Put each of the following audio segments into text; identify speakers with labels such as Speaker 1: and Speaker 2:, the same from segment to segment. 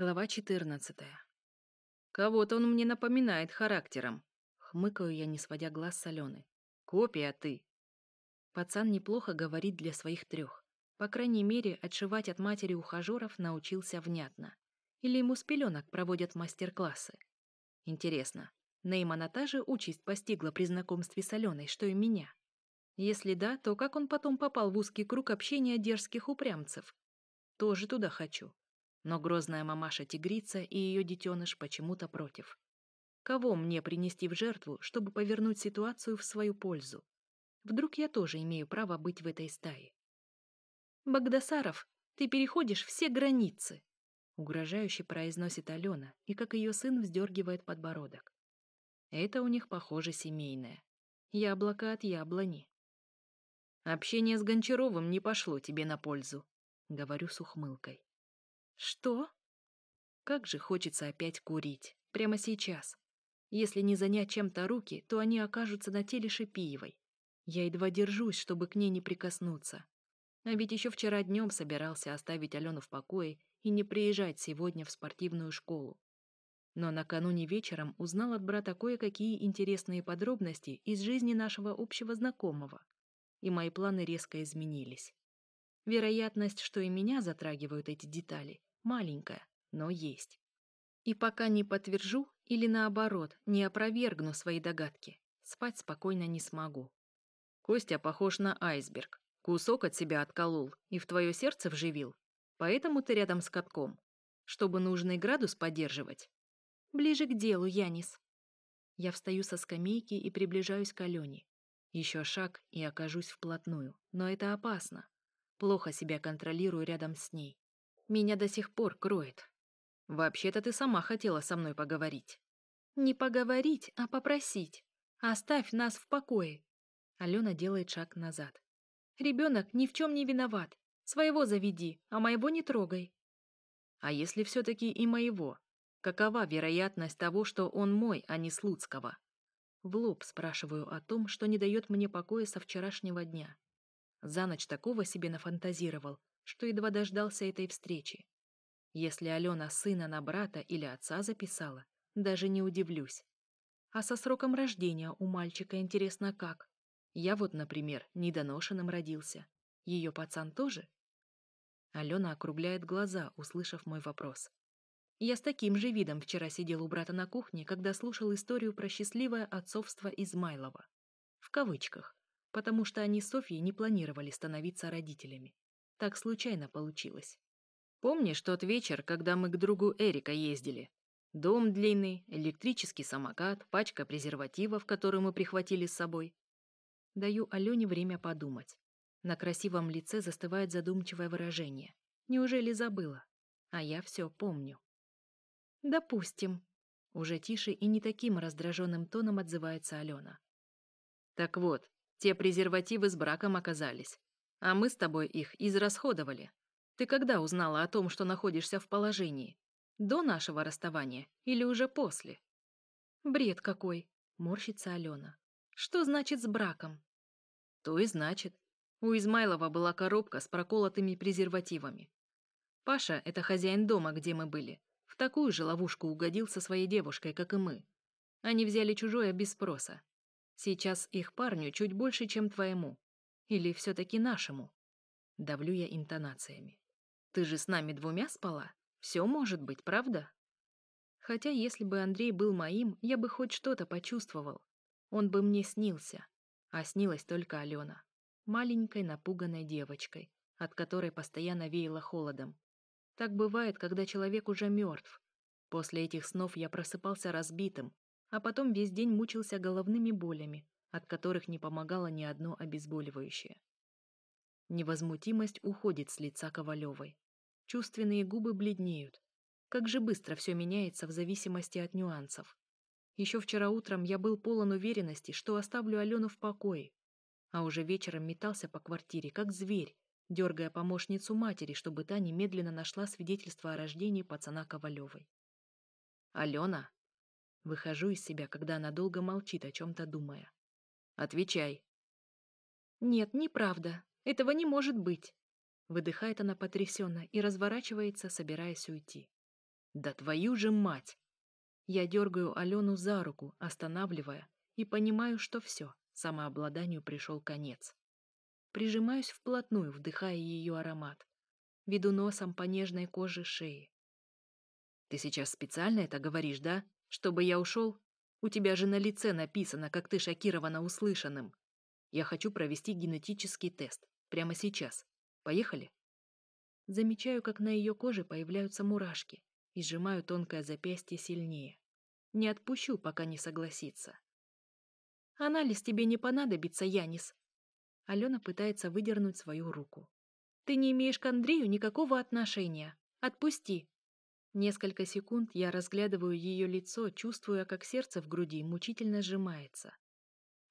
Speaker 1: Глава 14. «Кого-то он мне напоминает характером», — хмыкаю я, не сводя глаз с Алены. «Копия ты!» Пацан неплохо говорит для своих трех. По крайней мере, отшивать от матери ухажеров научился внятно. Или ему с пеленок проводят мастер-классы. Интересно, Неймана та же участь постигла при знакомстве с Аленой, что и меня? Если да, то как он потом попал в узкий круг общения дерзких упрямцев? Тоже туда хочу. Но грозная мамаша-тигрица и ее детеныш почему-то против. Кого мне принести в жертву, чтобы повернуть ситуацию в свою пользу? Вдруг я тоже имею право быть в этой стае? «Багдасаров, ты переходишь все границы!» Угрожающе произносит Алена, и как ее сын вздергивает подбородок. Это у них, похоже, семейное. Яблоко от яблони. «Общение с Гончаровым не пошло тебе на пользу», — говорю с ухмылкой. «Что?» Как же хочется опять курить. Прямо сейчас. Если не занять чем-то руки, то они окажутся на теле Шипиевой. Я едва держусь, чтобы к ней не прикоснуться. А ведь еще вчера днем собирался оставить Алену в покое и не приезжать сегодня в спортивную школу. Но накануне вечером узнал от брата кое-какие интересные подробности из жизни нашего общего знакомого. И мои планы резко изменились. Вероятность, что и меня затрагивают эти детали, маленькая, но есть. И пока не подтвержу или наоборот, не опровергну свои догадки, спать спокойно не смогу. Костя похож на айсберг. Кусок от себя отколол и в твое сердце вживил. Поэтому ты рядом с катком. Чтобы нужный градус поддерживать. Ближе к делу, Янис. Я встаю со скамейки и приближаюсь к Алене. Еще шаг и окажусь вплотную, но это опасно. Плохо себя контролирую рядом с ней. Меня до сих пор кроет. Вообще-то ты сама хотела со мной поговорить. Не поговорить, а попросить. Оставь нас в покое. Алена делает шаг назад. Ребенок ни в чем не виноват. Своего заведи, а моего не трогай. А если все-таки и моего? Какова вероятность того, что он мой, а не Слуцкого? В лоб спрашиваю о том, что не дает мне покоя со вчерашнего дня. За ночь такого себе нафантазировал, что едва дождался этой встречи. Если Алена сына на брата или отца записала, даже не удивлюсь. А со сроком рождения у мальчика интересно как. Я вот, например, недоношенным родился. Ее пацан тоже? Алена округляет глаза, услышав мой вопрос. Я с таким же видом вчера сидел у брата на кухне, когда слушал историю про счастливое отцовство Измайлова. В кавычках, потому что они с Софьей не планировали становиться родителями. Так случайно получилось. Помнишь тот вечер, когда мы к другу Эрика ездили? Дом длинный, электрический самокат, пачка презервативов, которые мы прихватили с собой. Даю Алёне время подумать. На красивом лице застывает задумчивое выражение. Неужели забыла? А я все помню. Допустим. Уже тише и не таким раздраженным тоном отзывается Алёна. Так вот, те презервативы с браком оказались. А мы с тобой их израсходовали. Ты когда узнала о том, что находишься в положении? До нашего расставания или уже после?» «Бред какой!» — морщится Алена. «Что значит с браком?» «То и значит. У Измайлова была коробка с проколотыми презервативами. Паша — это хозяин дома, где мы были. В такую же ловушку угодил со своей девушкой, как и мы. Они взяли чужое без спроса. Сейчас их парню чуть больше, чем твоему. Или все-таки нашему?» Давлю я интонациями. «Ты же с нами двумя спала? Все может быть, правда?» Хотя если бы Андрей был моим, я бы хоть что-то почувствовал. Он бы мне снился. А снилась только Алена. Маленькой напуганной девочкой, от которой постоянно веяло холодом. Так бывает, когда человек уже мертв. После этих снов я просыпался разбитым, а потом весь день мучился головными болями, от которых не помогало ни одно обезболивающее. Невозмутимость уходит с лица Ковалевой. Чувственные губы бледнеют. Как же быстро все меняется в зависимости от нюансов. Еще вчера утром я был полон уверенности, что оставлю Алену в покое. А уже вечером метался по квартире, как зверь, дергая помощницу матери, чтобы та немедленно нашла свидетельство о рождении пацана Ковалевой. «Алена!» Выхожу из себя, когда она долго молчит, о чем-то думая. Отвечай. Нет, неправда. Этого не может быть. Выдыхает она потрясенно и разворачивается, собираясь уйти. Да твою же мать! Я дергаю Алену за руку, останавливая, и понимаю, что все, самообладанию пришел конец. Прижимаюсь вплотную, вдыхая ее аромат. Веду носом по нежной коже шеи. «Ты сейчас специально это говоришь, да? Чтобы я ушел?» У тебя же на лице написано, как ты шокирована услышанным. Я хочу провести генетический тест. Прямо сейчас. Поехали?» Замечаю, как на ее коже появляются мурашки и сжимаю тонкое запястье сильнее. Не отпущу, пока не согласится. «Анализ тебе не понадобится, Янис!» Алена пытается выдернуть свою руку. «Ты не имеешь к Андрею никакого отношения. Отпусти!» Несколько секунд я разглядываю ее лицо, чувствуя, как сердце в груди мучительно сжимается.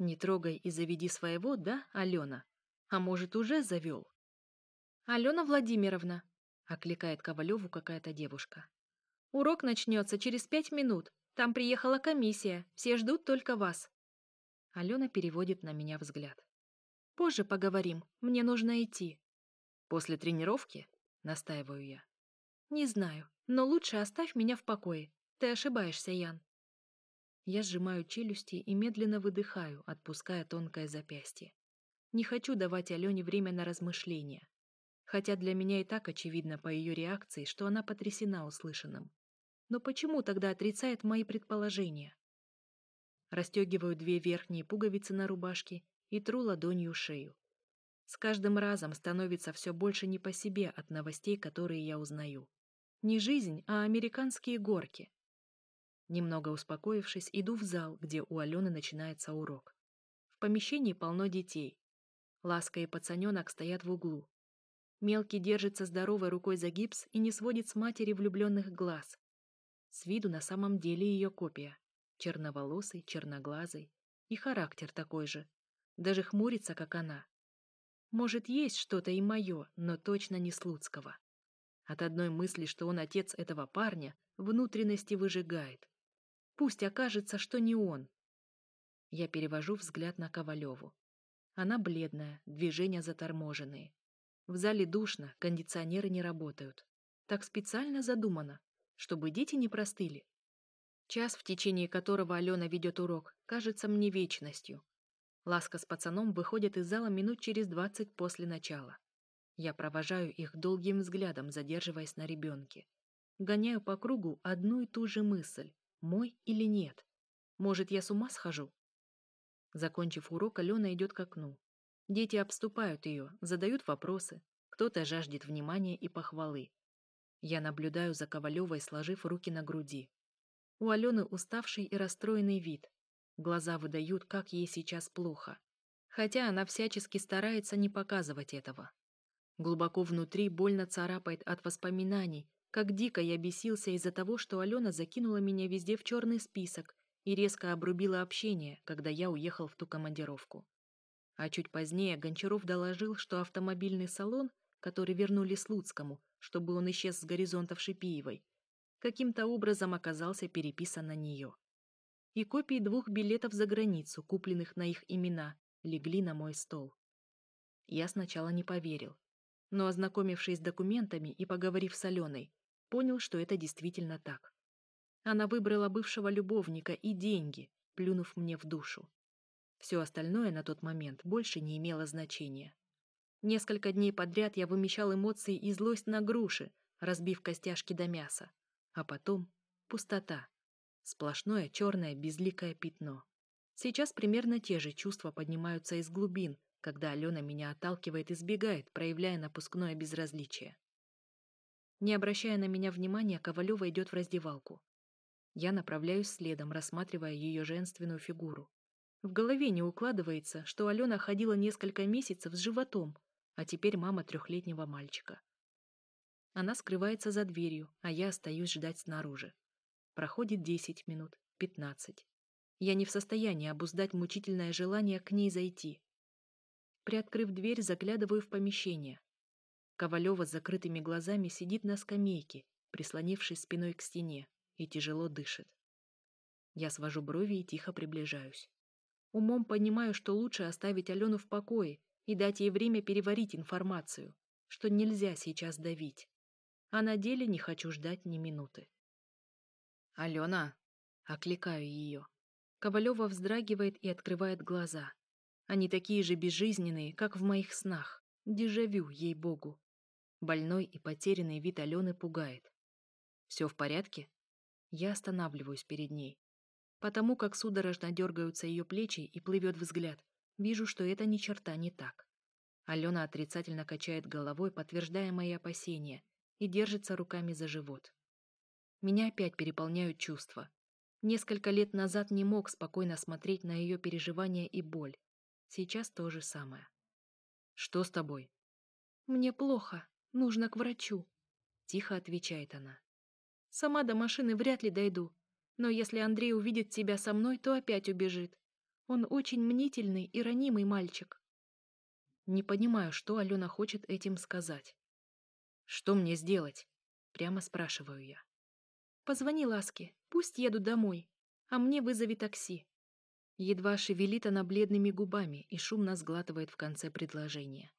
Speaker 1: «Не трогай и заведи своего, да, Алена? А может, уже завел?» «Алена Владимировна!» — окликает Ковалеву какая-то девушка. «Урок начнется через пять минут. Там приехала комиссия. Все ждут только вас». Алена переводит на меня взгляд. «Позже поговорим. Мне нужно идти». «После тренировки?» — настаиваю я. «Не знаю. Но лучше оставь меня в покое. Ты ошибаешься, Ян. Я сжимаю челюсти и медленно выдыхаю, отпуская тонкое запястье. Не хочу давать Алене время на размышления. Хотя для меня и так очевидно по ее реакции, что она потрясена услышанным. Но почему тогда отрицает мои предположения? Растегиваю две верхние пуговицы на рубашке и тру ладонью шею. С каждым разом становится все больше не по себе от новостей, которые я узнаю. Не жизнь, а американские горки. Немного успокоившись, иду в зал, где у Алены начинается урок. В помещении полно детей. Ласка и пацаненок стоят в углу. Мелкий держится здоровой рукой за гипс и не сводит с матери влюбленных глаз. С виду на самом деле ее копия. Черноволосый, черноглазый. И характер такой же. Даже хмурится, как она. Может, есть что-то и мое, но точно не Слуцкого. От одной мысли, что он отец этого парня, внутренности выжигает. Пусть окажется, что не он. Я перевожу взгляд на Ковалеву. Она бледная, движения заторможенные. В зале душно, кондиционеры не работают. Так специально задумано, чтобы дети не простыли. Час, в течение которого Алена ведет урок, кажется мне вечностью. Ласка с пацаном выходит из зала минут через двадцать после начала. Я провожаю их долгим взглядом, задерживаясь на ребенке. Гоняю по кругу одну и ту же мысль – мой или нет. Может, я с ума схожу? Закончив урок, Алена идет к окну. Дети обступают ее, задают вопросы. Кто-то жаждет внимания и похвалы. Я наблюдаю за Ковалевой, сложив руки на груди. У Алены уставший и расстроенный вид. Глаза выдают, как ей сейчас плохо. Хотя она всячески старается не показывать этого. Глубоко внутри больно царапает от воспоминаний, как дико я бесился из-за того, что Алена закинула меня везде в черный список и резко обрубила общение, когда я уехал в ту командировку. А чуть позднее Гончаров доложил, что автомобильный салон, который вернули Слуцкому, чтобы он исчез с горизонтов Шипиевой, каким-то образом оказался переписан на нее. И копии двух билетов за границу, купленных на их имена, легли на мой стол. Я сначала не поверил, но, ознакомившись с документами и поговорив с Аленой, понял, что это действительно так. Она выбрала бывшего любовника и деньги, плюнув мне в душу. Все остальное на тот момент больше не имело значения. Несколько дней подряд я вымещал эмоции и злость на груши, разбив костяшки до мяса. А потом — пустота. Сплошное черное безликое пятно. Сейчас примерно те же чувства поднимаются из глубин, когда Алена меня отталкивает и сбегает, проявляя напускное безразличие. Не обращая на меня внимания, Ковалева идет в раздевалку. Я направляюсь следом, рассматривая ее женственную фигуру. В голове не укладывается, что Алена ходила несколько месяцев с животом, а теперь мама трехлетнего мальчика. Она скрывается за дверью, а я остаюсь ждать снаружи. Проходит 10 минут, 15. Я не в состоянии обуздать мучительное желание к ней зайти приоткрыв дверь, заглядываю в помещение. Ковалева с закрытыми глазами сидит на скамейке, прислонившись спиной к стене, и тяжело дышит. Я свожу брови и тихо приближаюсь. Умом понимаю, что лучше оставить Алену в покое и дать ей время переварить информацию, что нельзя сейчас давить. А на деле не хочу ждать ни минуты. «Алена!» — окликаю ее. Ковалева вздрагивает и открывает глаза, они такие же безжизненные, как в моих снах. Дежавю, ей-богу. Больной и потерянный вид Алены пугает. «Все в порядке?» Я останавливаюсь перед ней. Потому как судорожно дергаются ее плечи и плывет взгляд, вижу, что это ни черта не так. Алена отрицательно качает головой, подтверждая мои опасения, и держится руками за живот. Меня опять переполняют чувства. Несколько лет назад не мог спокойно смотреть на ее переживания и боль. Сейчас то же самое. «Что с тобой?» «Мне плохо. Нужно к врачу», — тихо отвечает она. «Сама до машины вряд ли дойду. Но если Андрей увидит тебя со мной, то опять убежит. Он очень мнительный и ранимый мальчик». Не понимаю, что Алена хочет этим сказать. «Что мне сделать?» — прямо спрашиваю я. «Позвони Ласке. Пусть еду домой. А мне вызови такси. Едва шевелит она бледными губами и шумно сглатывает в конце предложения.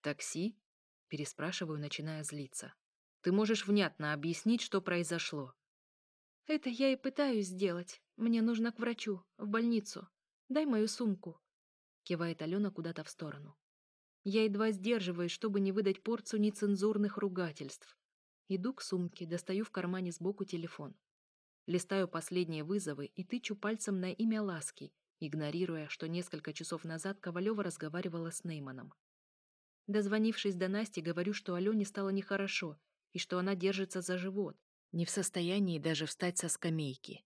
Speaker 1: «Такси?» — переспрашиваю, начиная злиться. «Ты можешь внятно объяснить, что произошло?» «Это я и пытаюсь сделать. Мне нужно к врачу, в больницу. Дай мою сумку», — кивает Алена куда-то в сторону. Я едва сдерживаюсь, чтобы не выдать порцию нецензурных ругательств. Иду к сумке, достаю в кармане сбоку телефон листаю последние вызовы и тычу пальцем на имя Ласки, игнорируя, что несколько часов назад Ковалева разговаривала с Нейманом. Дозвонившись до Насти, говорю, что Алене стало нехорошо и что она держится за живот, не в состоянии даже встать со скамейки.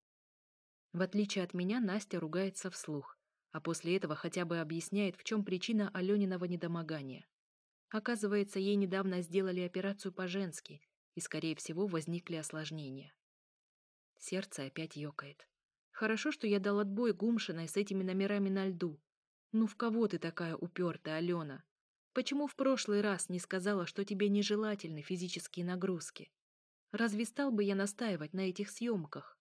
Speaker 1: В отличие от меня, Настя ругается вслух, а после этого хотя бы объясняет, в чем причина Алёниного недомогания. Оказывается, ей недавно сделали операцию по-женски, и, скорее всего, возникли осложнения. Сердце опять ёкает. Хорошо, что я дал отбой Гумшиной с этими номерами на льду. Ну в кого ты такая упертая, Алена? Почему в прошлый раз не сказала, что тебе нежелательны физические нагрузки? Разве стал бы я настаивать на этих съемках?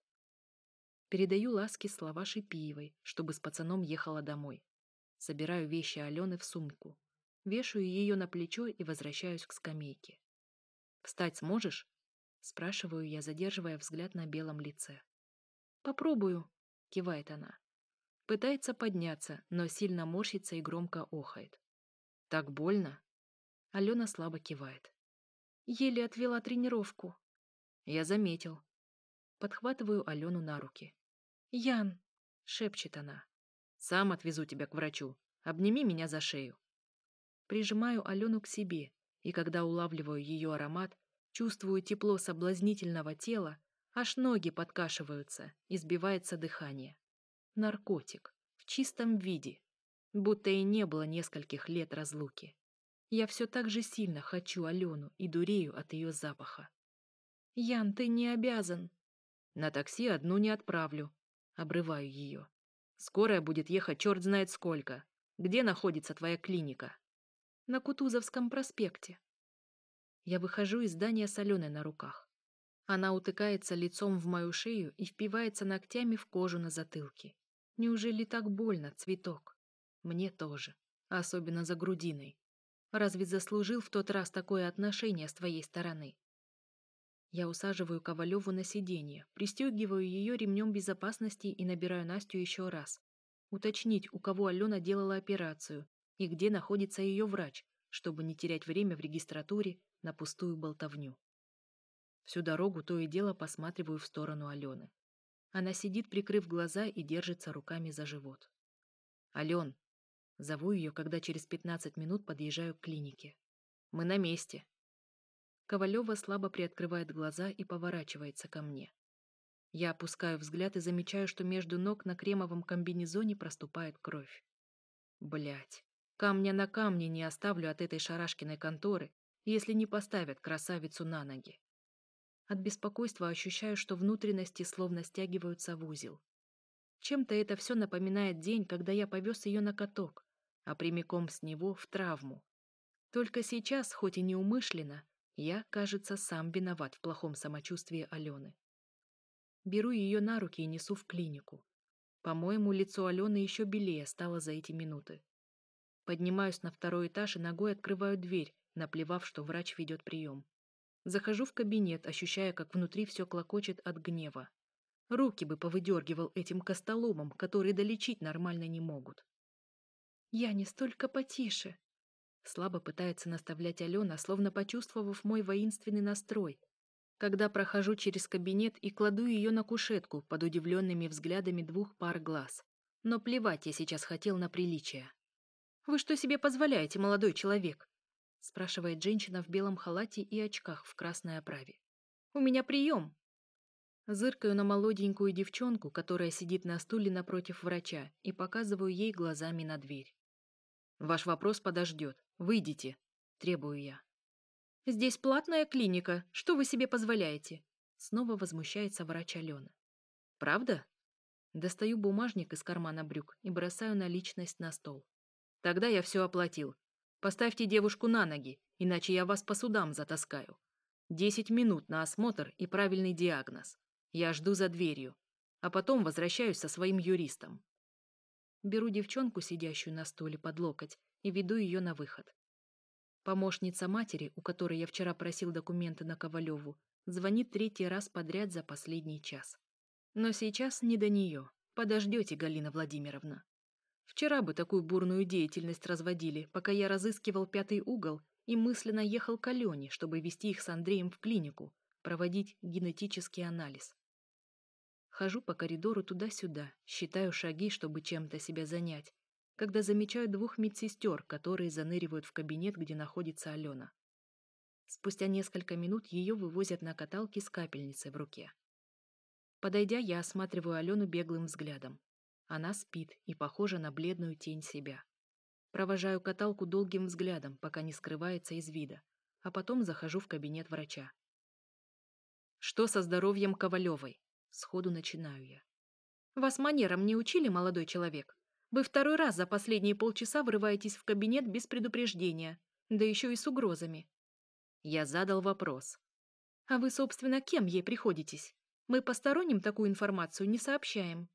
Speaker 1: Передаю ласки слова Шипиевой, чтобы с пацаном ехала домой. Собираю вещи Алены в сумку. Вешаю ее на плечо и возвращаюсь к скамейке. «Встать сможешь?» Спрашиваю я, задерживая взгляд на белом лице. «Попробую», — кивает она. Пытается подняться, но сильно морщится и громко охает. «Так больно?» Алена слабо кивает. «Еле отвела тренировку». «Я заметил». Подхватываю Алену на руки. «Ян!» — шепчет она. «Сам отвезу тебя к врачу. Обними меня за шею». Прижимаю Алену к себе, и когда улавливаю ее аромат, Чувствую тепло соблазнительного тела, аж ноги подкашиваются, избивается дыхание. Наркотик. В чистом виде. Будто и не было нескольких лет разлуки. Я все так же сильно хочу Алену и дурею от ее запаха. «Ян, ты не обязан!» «На такси одну не отправлю». Обрываю ее. «Скорая будет ехать черт знает сколько. Где находится твоя клиника?» «На Кутузовском проспекте». Я выхожу из здания соленой на руках. Она утыкается лицом в мою шею и впивается ногтями в кожу на затылке. Неужели так больно, цветок? Мне тоже. Особенно за грудиной. Разве заслужил в тот раз такое отношение с твоей стороны? Я усаживаю Ковалеву на сиденье, пристегиваю ее ремнем безопасности и набираю Настю еще раз. Уточнить, у кого Алена делала операцию и где находится ее врач, чтобы не терять время в регистратуре на пустую болтовню. Всю дорогу то и дело посматриваю в сторону Алены. Она сидит, прикрыв глаза и держится руками за живот. «Ален!» Зову ее, когда через 15 минут подъезжаю к клинике. «Мы на месте!» Ковалева слабо приоткрывает глаза и поворачивается ко мне. Я опускаю взгляд и замечаю, что между ног на кремовом комбинезоне проступает кровь. Блять. Камня на камне не оставлю от этой шарашкиной конторы, если не поставят красавицу на ноги. От беспокойства ощущаю, что внутренности словно стягиваются в узел. Чем-то это все напоминает день, когда я повез ее на каток, а прямиком с него в травму. Только сейчас, хоть и неумышленно, я, кажется, сам виноват в плохом самочувствии Алены. Беру ее на руки и несу в клинику. По-моему, лицо Алены еще белее стало за эти минуты. Поднимаюсь на второй этаж и ногой открываю дверь, наплевав, что врач ведет прием. Захожу в кабинет, ощущая, как внутри все клокочет от гнева. Руки бы повыдергивал этим костоломам, которые долечить нормально не могут. «Я не столько потише!» Слабо пытается наставлять Алена, словно почувствовав мой воинственный настрой. Когда прохожу через кабинет и кладу ее на кушетку под удивленными взглядами двух пар глаз. Но плевать я сейчас хотел на приличие. «Вы что себе позволяете, молодой человек?» — спрашивает женщина в белом халате и очках в красной оправе. «У меня прием!» Зыркаю на молоденькую девчонку, которая сидит на стуле напротив врача, и показываю ей глазами на дверь. «Ваш вопрос подождет. Выйдите!» — требую я. «Здесь платная клиника. Что вы себе позволяете?» Снова возмущается врач Алена. «Правда?» Достаю бумажник из кармана брюк и бросаю наличность на стол. Тогда я все оплатил. Поставьте девушку на ноги, иначе я вас по судам затаскаю. Десять минут на осмотр и правильный диагноз. Я жду за дверью, а потом возвращаюсь со своим юристом. Беру девчонку, сидящую на стуле под локоть, и веду ее на выход. Помощница матери, у которой я вчера просил документы на Ковалеву, звонит третий раз подряд за последний час. Но сейчас не до нее. Подождете, Галина Владимировна. Вчера бы такую бурную деятельность разводили, пока я разыскивал пятый угол и мысленно ехал к Алене, чтобы вести их с Андреем в клинику, проводить генетический анализ. Хожу по коридору туда-сюда, считаю шаги, чтобы чем-то себя занять, когда замечаю двух медсестер, которые заныривают в кабинет, где находится Алена. Спустя несколько минут ее вывозят на каталке с капельницей в руке. Подойдя, я осматриваю Алену беглым взглядом. Она спит и похожа на бледную тень себя. Провожаю каталку долгим взглядом, пока не скрывается из вида, а потом захожу в кабинет врача. «Что со здоровьем Ковалевой?» Сходу начинаю я. «Вас манерам не учили, молодой человек? Вы второй раз за последние полчаса врываетесь в кабинет без предупреждения, да еще и с угрозами». Я задал вопрос. «А вы, собственно, кем ей приходитесь? Мы посторонним такую информацию не сообщаем».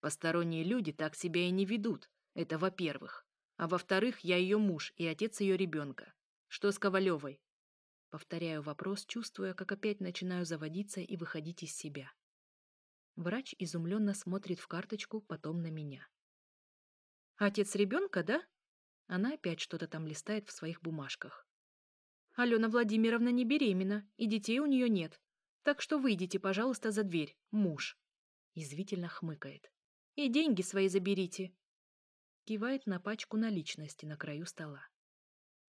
Speaker 1: Посторонние люди так себя и не ведут. Это во-первых. А во-вторых, я ее муж и отец ее ребенка. Что с Ковалевой? Повторяю вопрос, чувствуя, как опять начинаю заводиться и выходить из себя. Врач изумленно смотрит в карточку, потом на меня. «Отец ребенка, да?» Она опять что-то там листает в своих бумажках. «Алена Владимировна не беременна, и детей у нее нет. Так что выйдите, пожалуйста, за дверь, муж». Язвительно хмыкает. И деньги свои заберите!» Кивает на пачку наличности на краю стола.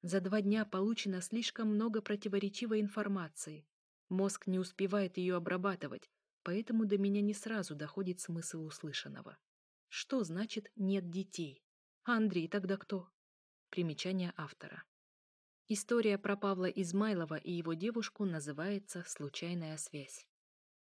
Speaker 1: За два дня получено слишком много противоречивой информации. Мозг не успевает ее обрабатывать, поэтому до меня не сразу доходит смысл услышанного. Что значит «нет детей»? А Андрей тогда кто? Примечание автора. История про Павла Измайлова и его девушку называется «Случайная связь».